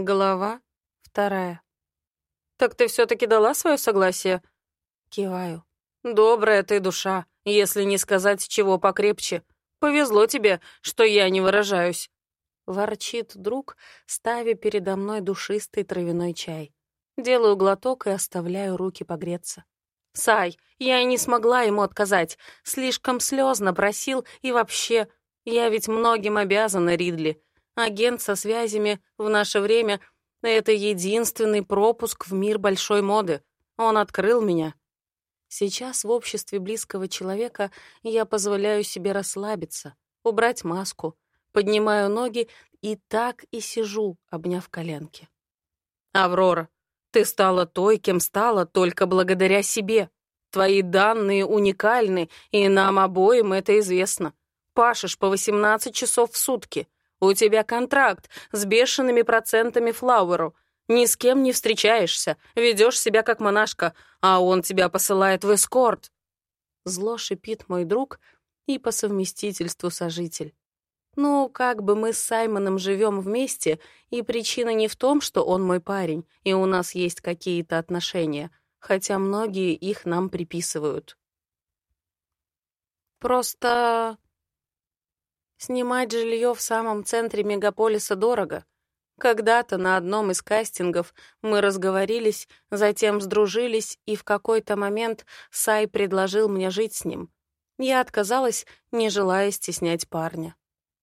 Глава вторая. «Так ты все-таки дала свое согласие?» Киваю. «Добрая ты душа, если не сказать чего покрепче. Повезло тебе, что я не выражаюсь». Ворчит друг, ставя передо мной душистый травяной чай. Делаю глоток и оставляю руки погреться. «Сай, я и не смогла ему отказать. Слишком слезно просил, и вообще, я ведь многим обязана Ридли. Агент со связями в наше время — это единственный пропуск в мир большой моды. Он открыл меня. Сейчас в обществе близкого человека я позволяю себе расслабиться, убрать маску, поднимаю ноги и так и сижу, обняв коленки. «Аврора, ты стала той, кем стала только благодаря себе. Твои данные уникальны, и нам обоим это известно. Пашешь по 18 часов в сутки. У тебя контракт с бешеными процентами Флауэру. Ни с кем не встречаешься, ведешь себя как монашка, а он тебя посылает в эскорт. Зло шипит мой друг и по совместительству сожитель. Ну, как бы мы с Саймоном живем вместе, и причина не в том, что он мой парень, и у нас есть какие-то отношения, хотя многие их нам приписывают. Просто Снимать жилье в самом центре мегаполиса дорого. Когда-то на одном из кастингов мы разговорились, затем сдружились, и в какой-то момент Сай предложил мне жить с ним. Я отказалась, не желая стеснять парня.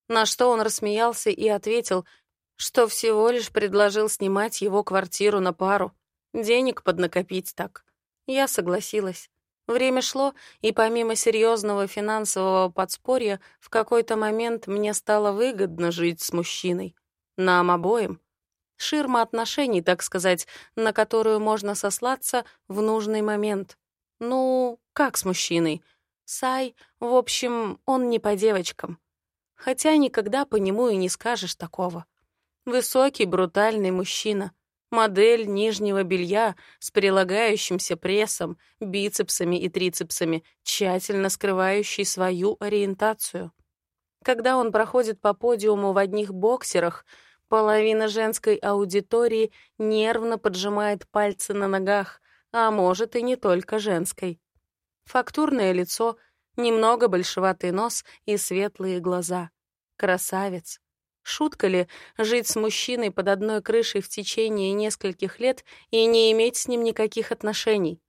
На что он рассмеялся и ответил, что всего лишь предложил снимать его квартиру на пару. Денег поднакопить так. Я согласилась. Время шло, и помимо серьезного финансового подспорья, в какой-то момент мне стало выгодно жить с мужчиной. Нам обоим. Ширма отношений, так сказать, на которую можно сослаться в нужный момент. Ну, как с мужчиной? Сай, в общем, он не по девочкам. Хотя никогда по нему и не скажешь такого. Высокий, брутальный мужчина — Модель нижнего белья с прилагающимся прессом, бицепсами и трицепсами, тщательно скрывающий свою ориентацию. Когда он проходит по подиуму в одних боксерах, половина женской аудитории нервно поджимает пальцы на ногах, а может и не только женской. Фактурное лицо, немного большеватый нос и светлые глаза. Красавец. Шутка ли жить с мужчиной под одной крышей в течение нескольких лет и не иметь с ним никаких отношений?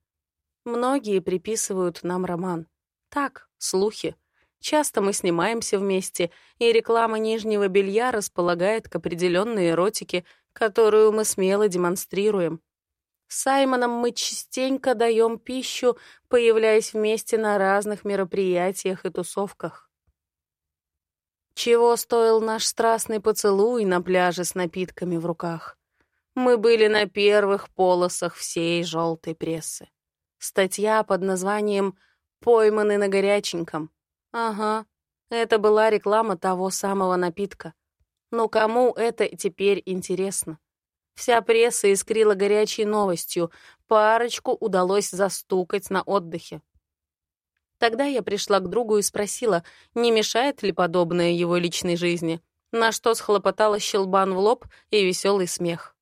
Многие приписывают нам роман. Так, слухи. Часто мы снимаемся вместе, и реклама нижнего белья располагает к определенной эротике, которую мы смело демонстрируем. С Саймоном мы частенько даем пищу, появляясь вместе на разных мероприятиях и тусовках. Чего стоил наш страстный поцелуй на пляже с напитками в руках? Мы были на первых полосах всей желтой прессы. Статья под названием «Пойманы на горяченьком». Ага, это была реклама того самого напитка. Но кому это теперь интересно? Вся пресса искрила горячей новостью. Парочку удалось застукать на отдыхе. Тогда я пришла к другу и спросила, не мешает ли подобное его личной жизни, на что схлопотала щелбан в лоб и веселый смех.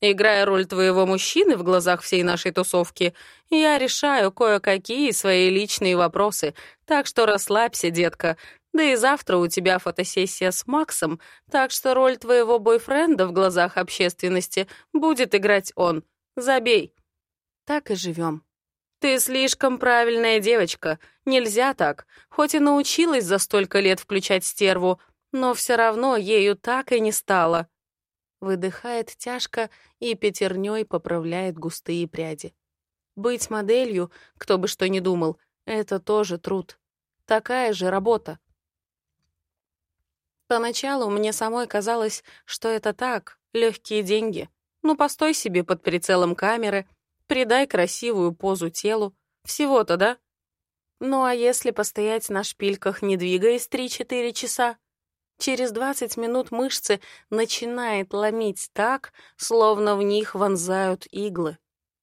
Играя роль твоего мужчины в глазах всей нашей тусовки, я решаю кое-какие свои личные вопросы, так что расслабься, детка. Да и завтра у тебя фотосессия с Максом, так что роль твоего бойфренда в глазах общественности будет играть он. Забей. Так и живем. «Ты слишком правильная девочка. Нельзя так. Хоть и научилась за столько лет включать стерву, но все равно ею так и не стало». Выдыхает тяжко и пятерней поправляет густые пряди. Быть моделью, кто бы что ни думал, это тоже труд. Такая же работа. Поначалу мне самой казалось, что это так, легкие деньги. Ну, постой себе под прицелом камеры — Придай красивую позу телу. Всего-то, да? Ну а если постоять на шпильках, не двигаясь 3-4 часа? Через 20 минут мышцы начинает ломить так, словно в них вонзают иглы.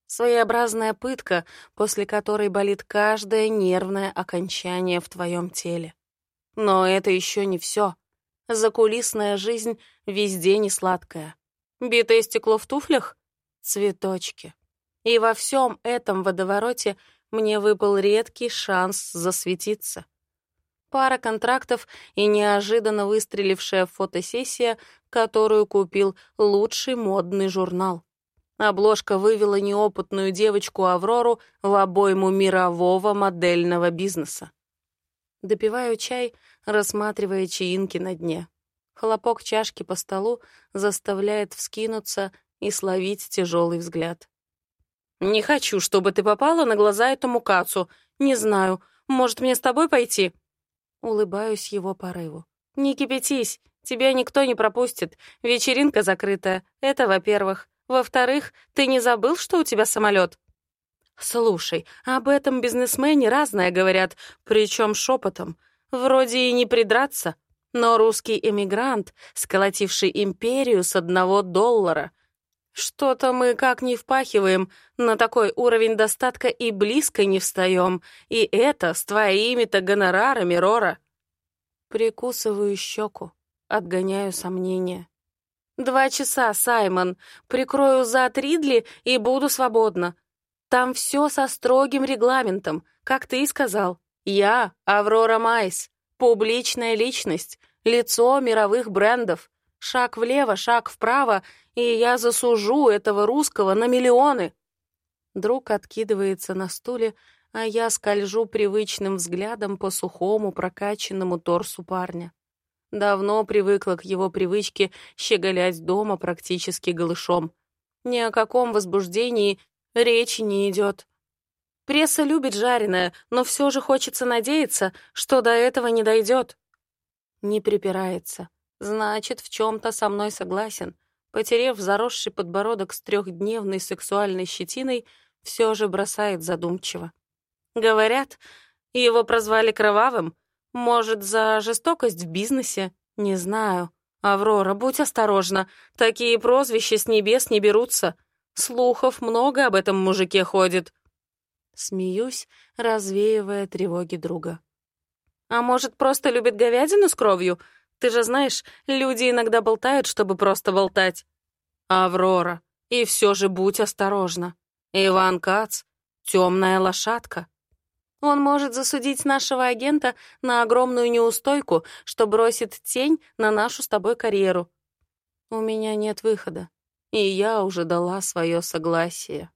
Своеобразная пытка, после которой болит каждое нервное окончание в твоем теле. Но это еще не все. Закулисная жизнь везде не сладкая. Битое стекло в туфлях? Цветочки. И во всем этом водовороте мне выпал редкий шанс засветиться. Пара контрактов и неожиданно выстрелившая фотосессия, которую купил лучший модный журнал. Обложка вывела неопытную девочку Аврору в обойму мирового модельного бизнеса. Допиваю чай, рассматривая чаинки на дне. Хлопок чашки по столу заставляет вскинуться и словить тяжелый взгляд. «Не хочу, чтобы ты попала на глаза этому Кацу. Не знаю, может, мне с тобой пойти?» Улыбаюсь его порыву. «Не кипятись, тебя никто не пропустит. Вечеринка закрытая. Это во-первых. Во-вторых, ты не забыл, что у тебя самолет? Слушай, об этом бизнесмене разное говорят, причем шепотом. Вроде и не придраться, но русский эмигрант, сколотивший империю с одного доллара. Что-то мы как не впахиваем, на такой уровень достатка и близко не встаем. И это с твоими-то гонорарами, Рора. Прикусываю щеку, отгоняю сомнения. «Два часа, Саймон. Прикрою зад Ридли и буду свободна. Там все со строгим регламентом, как ты и сказал. Я — Аврора Майс, публичная личность, лицо мировых брендов. Шаг влево, шаг вправо, и я засужу этого русского на миллионы». Друг откидывается на стуле, а я скольжу привычным взглядом по сухому прокачанному торсу парня. Давно привыкла к его привычке щеголять дома практически голышом. Ни о каком возбуждении речи не идет. Пресса любит жареное, но все же хочется надеяться, что до этого не дойдет. Не припирается. Значит, в чем-то со мной согласен. Потерев заросший подбородок с трехдневной сексуальной щетиной, все же бросает задумчиво. Говорят, его прозвали кровавым, может, за жестокость в бизнесе? Не знаю. Аврора, будь осторожна. Такие прозвища с небес не берутся. Слухов много об этом мужике ходит. Смеюсь, развеивая тревоги друга. А может, просто любит говядину с кровью? Ты же знаешь, люди иногда болтают, чтобы просто болтать. Аврора, и все же будь осторожна. Иван Кац — темная лошадка. Он может засудить нашего агента на огромную неустойку, что бросит тень на нашу с тобой карьеру. У меня нет выхода, и я уже дала свое согласие.